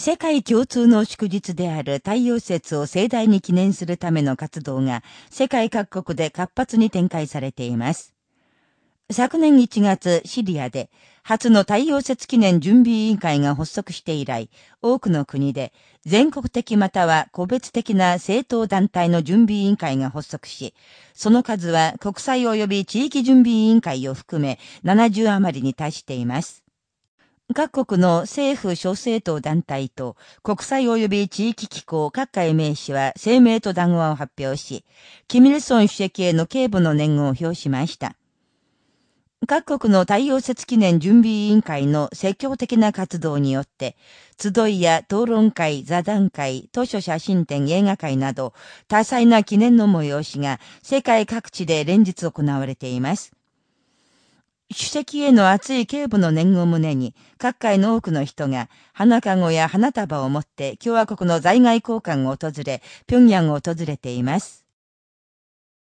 世界共通の祝日である太陽節を盛大に記念するための活動が世界各国で活発に展開されています。昨年1月、シリアで初の太陽節記念準備委員会が発足して以来、多くの国で全国的または個別的な政党団体の準備委員会が発足し、その数は国際及び地域準備委員会を含め70余りに達しています。各国の政府諸政党団体と国際及び地域機構各界名士は声明と談話を発表し、キミルソン主席への警部の念を表しました。各国の太陽節記念準備委員会の積極的な活動によって、集いや討論会、座談会、図書写真展、映画会など、多彩な記念の催しが世界各地で連日行われています。主席への熱い警部の念を胸に、各界の多くの人が、花籠や花束を持って共和国の在外交換を訪れ、平壌を訪れています。